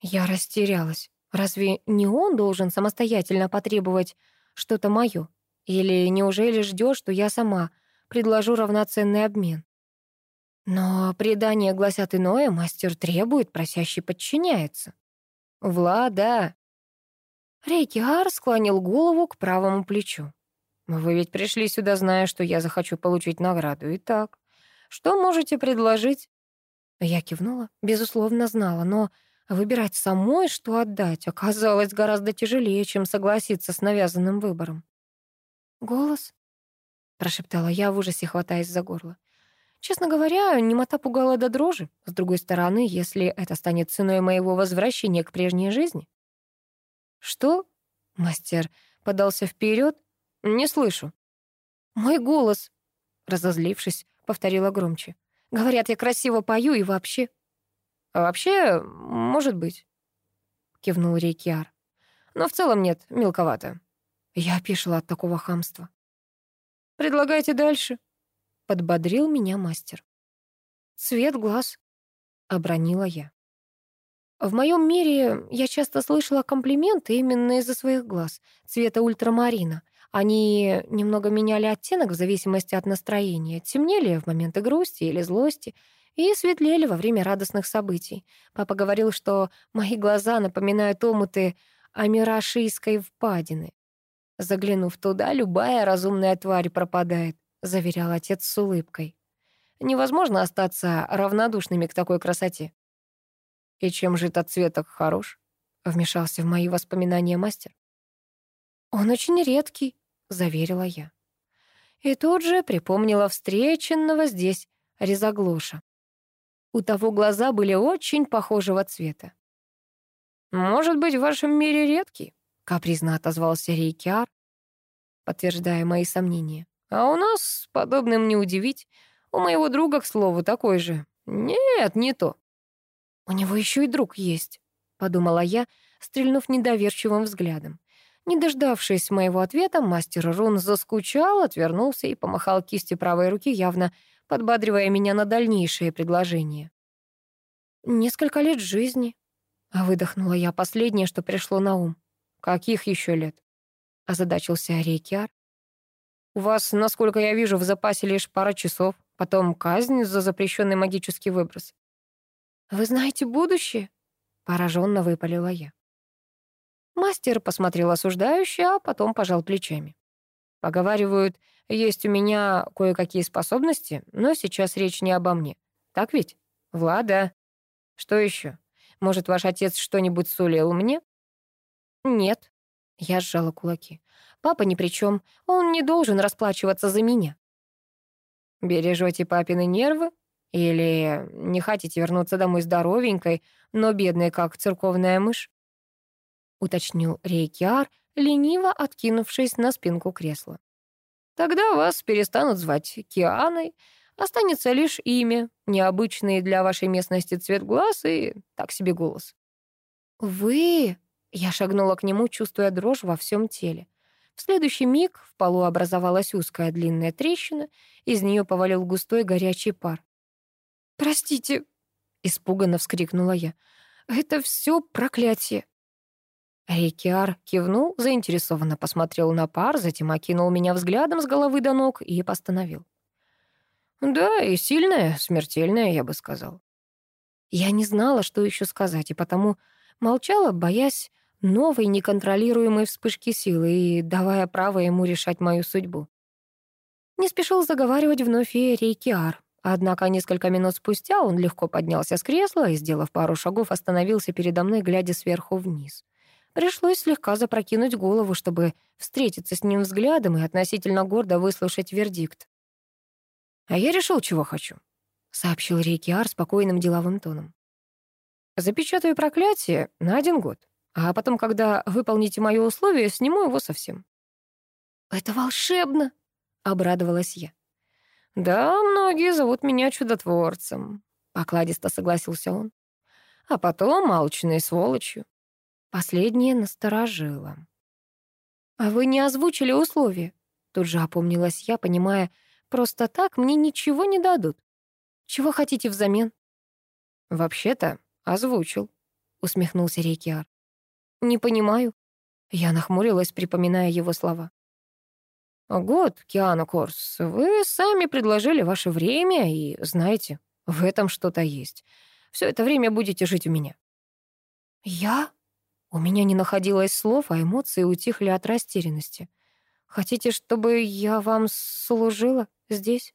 Я растерялась. Разве не он должен самостоятельно потребовать что-то мое? Или неужели ждешь, что я сама предложу равноценный обмен? Но предания гласят иное, мастер требует, просящий подчиняется. Влада! Рейкигар склонил голову к правому плечу. Вы ведь пришли сюда, зная, что я захочу получить награду. Итак, что можете предложить? Я кивнула, безусловно, знала, но Выбирать самой, что отдать, оказалось гораздо тяжелее, чем согласиться с навязанным выбором. «Голос?» — прошептала я в ужасе, хватаясь за горло. Честно говоря, немота пугала до дрожи. С другой стороны, если это станет ценой моего возвращения к прежней жизни. «Что?» — мастер подался вперед. «Не слышу». «Мой голос!» — разозлившись, повторила громче. «Говорят, я красиво пою и вообще Э, «Вообще, может быть», — кивнул Рейкиар. «Но в целом нет, мелковато». Я опешила от такого хамства. «Предлагайте дальше», — подбодрил меня мастер. «Цвет глаз», — обронила я. В моем мире я часто слышала комплименты именно из-за своих глаз, цвета ультрамарина. Они немного меняли оттенок в зависимости от настроения, темнели в моменты грусти или злости — и светлели во время радостных событий. Папа говорил, что мои глаза напоминают омуты амирашийской впадины. Заглянув туда, любая разумная тварь пропадает, заверял отец с улыбкой. Невозможно остаться равнодушными к такой красоте. И чем же этот цветок хорош? Вмешался в мои воспоминания мастер. Он очень редкий, заверила я. И тут же припомнила встреченного здесь Резоглоша. У того глаза были очень похожего цвета. «Может быть, в вашем мире редкий?» — капризно отозвался Рейкиар, подтверждая мои сомнения. «А у нас подобным не удивить. У моего друга, к слову, такой же. Нет, не то». «У него еще и друг есть», — подумала я, стрельнув недоверчивым взглядом. Не дождавшись моего ответа, мастер Рун заскучал, отвернулся и помахал кистью правой руки, явно подбадривая меня на дальнейшие предложения. «Несколько лет жизни», — выдохнула я последнее, что пришло на ум. «Каких еще лет?» — озадачился Рейкиар. «У вас, насколько я вижу, в запасе лишь пара часов, потом казнь за запрещенный магический выброс». «Вы знаете будущее?» — пораженно выпалила я. Мастер посмотрел осуждающе, а потом пожал плечами. Поговаривают, есть у меня кое-какие способности, но сейчас речь не обо мне. Так ведь? Влада. Что еще? Может, ваш отец что-нибудь сулил мне? Нет. Я сжала кулаки. Папа ни при чем. Он не должен расплачиваться за меня. Бережете папины нервы? Или не хотите вернуться домой здоровенькой, но бедной, как церковная мышь? Уточнил Рейкиар, — лениво откинувшись на спинку кресла. «Тогда вас перестанут звать Кианой, останется лишь имя, необычный для вашей местности цвет глаз и так себе голос». «Вы...» — я шагнула к нему, чувствуя дрожь во всем теле. В следующий миг в полу образовалась узкая длинная трещина, из нее повалил густой горячий пар. «Простите», — испуганно вскрикнула я, — «это все проклятие». Рикиар кивнул, заинтересованно посмотрел на пар, затем окинул меня взглядом с головы до ног и постановил. «Да, и сильная, смертельная, я бы сказал». Я не знала, что еще сказать, и потому молчала, боясь новой неконтролируемой вспышки силы и давая право ему решать мою судьбу. Не спешил заговаривать вновь и Рейкиар. Однако несколько минут спустя он легко поднялся с кресла и, сделав пару шагов, остановился передо мной, глядя сверху вниз. Пришлось слегка запрокинуть голову, чтобы встретиться с ним взглядом и относительно гордо выслушать вердикт. «А я решил, чего хочу», — сообщил Рейкиар спокойным деловым тоном. «Запечатаю проклятие на один год, а потом, когда выполните мое условие, сниму его совсем». «Это волшебно!» — обрадовалась я. «Да, многие зовут меня чудотворцем», — покладисто согласился он. «А потом алчной сволочью. Последнее насторожило. «А вы не озвучили условия?» Тут же опомнилась я, понимая, просто так мне ничего не дадут. «Чего хотите взамен?» «Вообще-то озвучил», — усмехнулся Рейкиар. «Не понимаю». Я нахмурилась, припоминая его слова. «Год, Киану Корс, вы сами предложили ваше время, и, знаете, в этом что-то есть. Все это время будете жить у меня». «Я?» У меня не находилось слов, а эмоции утихли от растерянности. «Хотите, чтобы я вам служила здесь?»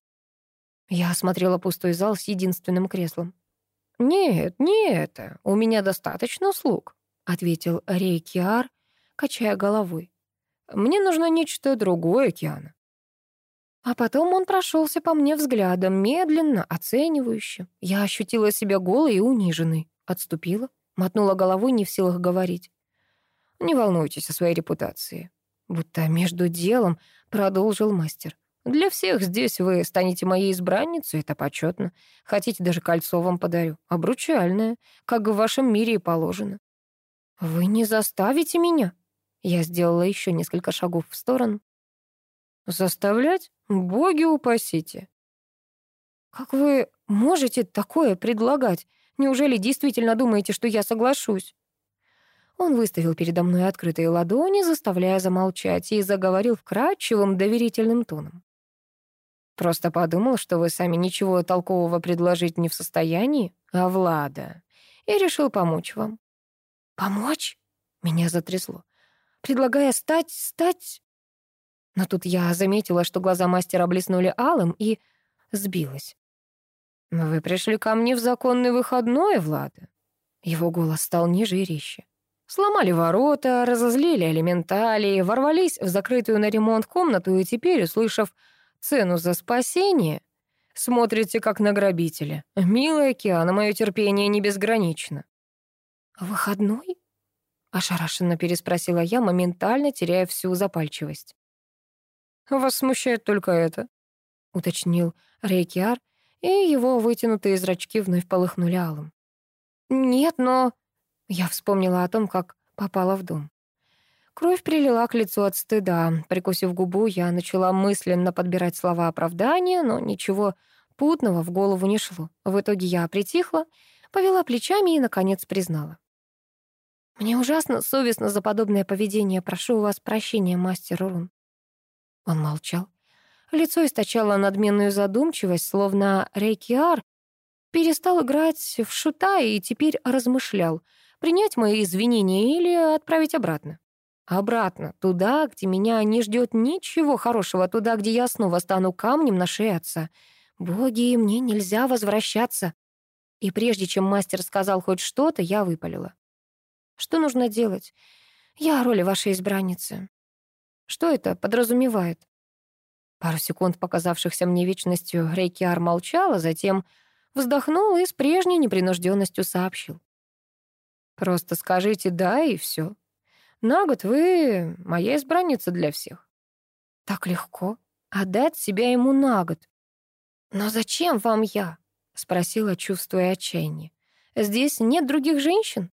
Я осмотрела пустой зал с единственным креслом. «Нет, не это. У меня достаточно слуг», — ответил Рейкиар, качая головой. «Мне нужно нечто другое, Киана». А потом он прошелся по мне взглядом, медленно, оценивающе. Я ощутила себя голой и униженной. Отступила. Мотнула головой, не в силах говорить. «Не волнуйтесь о своей репутации». Будто между делом продолжил мастер. «Для всех здесь вы станете моей избранницей, это почетно. Хотите, даже кольцо вам подарю. Обручальное, как в вашем мире и положено». «Вы не заставите меня?» Я сделала еще несколько шагов в сторону. «Заставлять? Боги упасите!» «Как вы можете такое предлагать? Неужели действительно думаете, что я соглашусь?» Он выставил передо мной открытые ладони, заставляя замолчать, и заговорил вкрадчивым, доверительным тоном. «Просто подумал, что вы сами ничего толкового предложить не в состоянии, а Влада, и решил помочь вам». «Помочь?» — меня затрясло. «Предлагая стать, стать...» Но тут я заметила, что глаза мастера блеснули алым, и сбилась. «Вы пришли ко мне в законный выходной, ну Влада». Его голос стал ниже и резче. Сломали ворота, разозлили элементали, ворвались в закрытую на ремонт комнату и теперь, услышав цену за спасение, смотрите как на грабителя. Милая Киана, мое терпение не безгранично. «Выходной?» — ошарашенно переспросила я, моментально теряя всю запальчивость. «Вас смущает только это», — уточнил Рейкиар, и его вытянутые зрачки вновь полыхнули алым. «Нет, но...» Я вспомнила о том, как попала в дом. Кровь прилила к лицу от стыда. Прикусив губу, я начала мысленно подбирать слова оправдания, но ничего путного в голову не шло. В итоге я притихла, повела плечами и, наконец, признала. «Мне ужасно совестно за подобное поведение. Прошу у вас прощения, мастер Рун. Он молчал. Лицо источало надменную задумчивость, словно Рейкиар перестал играть в шута и теперь размышлял, принять мои извинения или отправить обратно. Обратно, туда, где меня не ждет ничего хорошего, туда, где я снова стану камнем на шее отца. Боги, мне нельзя возвращаться. И прежде чем мастер сказал хоть что-то, я выпалила. Что нужно делать? Я роли вашей избранницы. Что это подразумевает? Пару секунд, показавшихся мне вечностью, Рейкиар молчал, а затем вздохнул и с прежней непринужденностью сообщил. «Просто скажите «да» и все. На год вы моя избранница для всех». «Так легко. Отдать себя ему на год». «Но зачем вам я?» — спросила, чувствуя отчаяние. «Здесь нет других женщин?»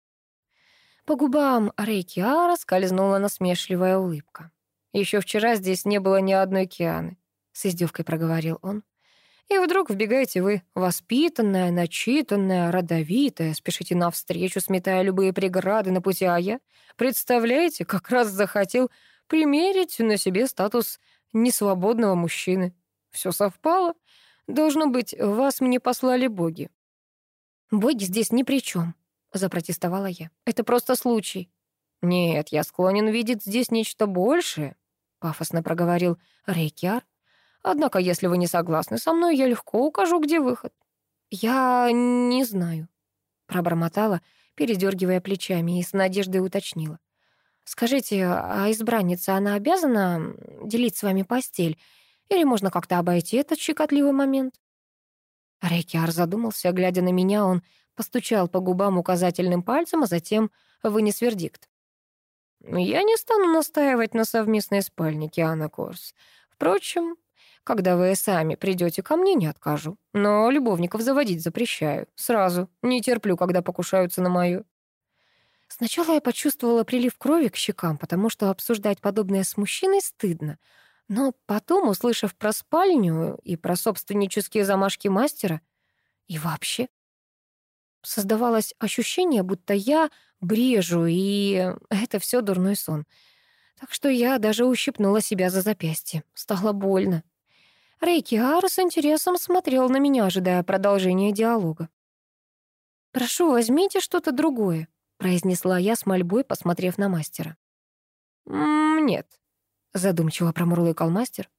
По губам Рейкиара скользнула насмешливая улыбка. Еще вчера здесь не было ни одной Кианы», — с издевкой проговорил он. «И вдруг вбегаете вы, воспитанная, начитанная, родовитая, спешите навстречу, сметая любые преграды на пути, а я, представляете, как раз захотел примерить на себе статус несвободного мужчины. Все совпало. Должно быть, вас мне послали боги». «Боги здесь ни при чем», — запротестовала я. «Это просто случай». «Нет, я склонен видеть здесь нечто большее», пафосно проговорил Рейкиар. «Однако, если вы не согласны со мной, я легко укажу, где выход». «Я не знаю», — пробормотала, передергивая плечами, и с надеждой уточнила. «Скажите, а избранница, она обязана делить с вами постель? Или можно как-то обойти этот щекотливый момент?» Рейкиар задумался, глядя на меня, он постучал по губам указательным пальцем, а затем вынес вердикт. Я не стану настаивать на совместной спальне, Киана Корс. Впрочем, когда вы сами придете ко мне, не откажу. Но любовников заводить запрещаю. Сразу. Не терплю, когда покушаются на мою. Сначала я почувствовала прилив крови к щекам, потому что обсуждать подобное с мужчиной стыдно. Но потом, услышав про спальню и про собственнические замашки мастера, и вообще, создавалось ощущение, будто я брежу, и э, это все дурной сон. Так что я даже ущипнула себя за запястье. Стало больно. Рейкиар с интересом смотрел на меня, ожидая продолжения диалога. «Прошу, возьмите что-то другое», — произнесла я с мольбой, посмотрев на мастера. «Нет», — задумчиво промурлыкал мастер.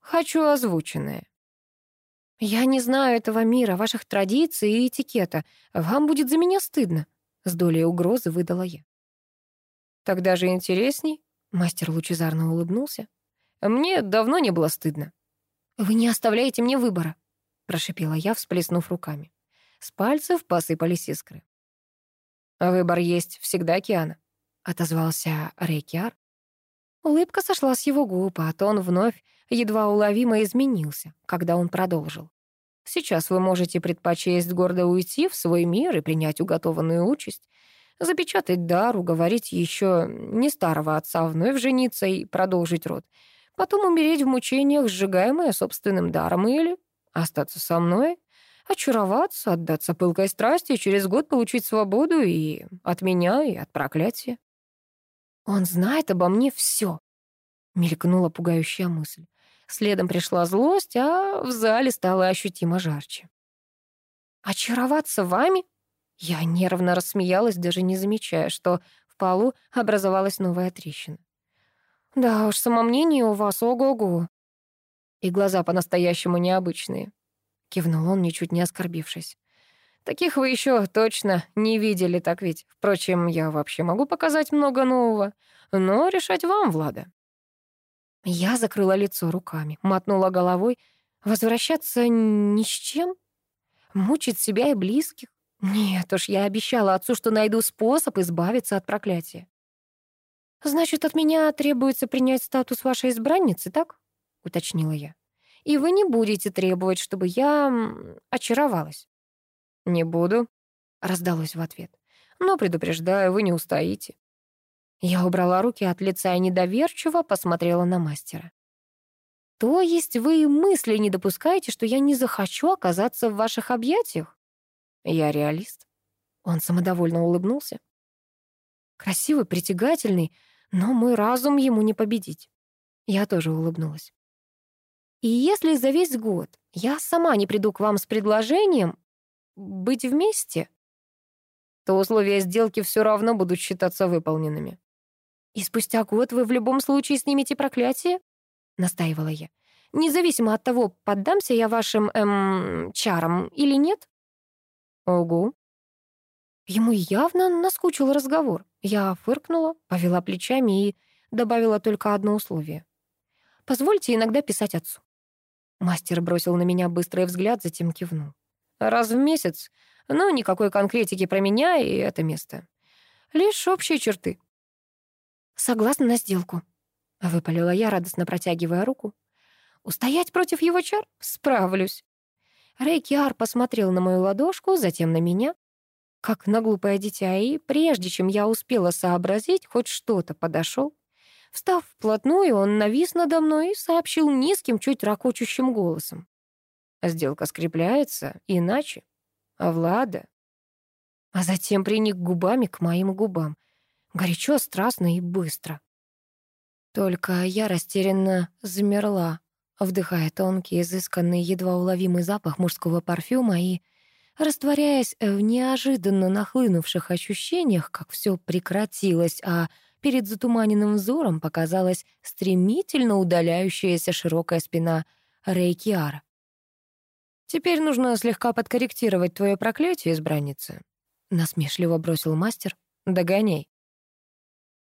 «Хочу озвученное». Я не знаю этого мира, ваших традиций и этикета. Вам будет за меня стыдно», — с долей угрозы выдала я. «Тогда же интересней», — мастер лучезарно улыбнулся. «Мне давно не было стыдно». «Вы не оставляете мне выбора», — прошипела я, всплеснув руками. С пальцев посыпались искры. «Выбор есть всегда, Киана», — отозвался Рейкиар. Улыбка сошла с его губ, а тон вновь едва уловимо изменился, когда он продолжил. «Сейчас вы можете предпочесть гордо уйти в свой мир и принять уготованную участь, запечатать дар, уговорить еще не старого отца вновь жениться и продолжить род, потом умереть в мучениях, сжигаемые собственным даром, или остаться со мной, очароваться, отдаться пылкой страсти, через год получить свободу и от меня, и от проклятия». «Он знает обо мне все», — мелькнула пугающая мысль. Следом пришла злость, а в зале стало ощутимо жарче. «Очароваться вами?» Я нервно рассмеялась, даже не замечая, что в полу образовалась новая трещина. «Да уж, самомнение у вас ого-го!» «И глаза по-настоящему необычные», — кивнул он, ничуть не оскорбившись. Таких вы еще точно не видели, так ведь? Впрочем, я вообще могу показать много нового. Но решать вам, Влада». Я закрыла лицо руками, мотнула головой. «Возвращаться ни с чем? Мучить себя и близких? Нет уж, я обещала отцу, что найду способ избавиться от проклятия». «Значит, от меня требуется принять статус вашей избранницы, так?» — уточнила я. «И вы не будете требовать, чтобы я очаровалась». «Не буду», — раздалось в ответ. «Но предупреждаю, вы не устоите». Я убрала руки от лица и недоверчиво посмотрела на мастера. «То есть вы мысли не допускаете, что я не захочу оказаться в ваших объятиях?» «Я реалист». Он самодовольно улыбнулся. «Красивый, притягательный, но мой разум ему не победить». Я тоже улыбнулась. «И если за весь год я сама не приду к вам с предложением, быть вместе, то условия сделки все равно будут считаться выполненными. «И спустя год вы в любом случае снимете проклятие?» — настаивала я. «Независимо от того, поддамся я вашим, эм, чарам или нет?» «Огу». Ему явно наскучил разговор. Я фыркнула, повела плечами и добавила только одно условие. «Позвольте иногда писать отцу». Мастер бросил на меня быстрый взгляд, затем кивнул раз в месяц, но никакой конкретики про меня и это место. Лишь общие черты. Согласна на сделку. Выпалила я, радостно протягивая руку. Устоять против его чар? Справлюсь. Рейкиар посмотрел на мою ладошку, затем на меня, как на глупое дитя, и прежде чем я успела сообразить, хоть что-то подошел. Встав вплотную, он навис надо мной и сообщил низким, чуть ракочущим голосом. Сделка скрепляется иначе. А Влада... А затем приник губами к моим губам. Горячо, страстно и быстро. Только я растерянно замерла, вдыхая тонкий, изысканный, едва уловимый запах мужского парфюма и растворяясь в неожиданно нахлынувших ощущениях, как все прекратилось, а перед затуманенным взором показалась стремительно удаляющаяся широкая спина Рейкиара. Теперь нужно слегка подкорректировать твое проклятие, избранница», — насмешливо бросил мастер. «Догоняй».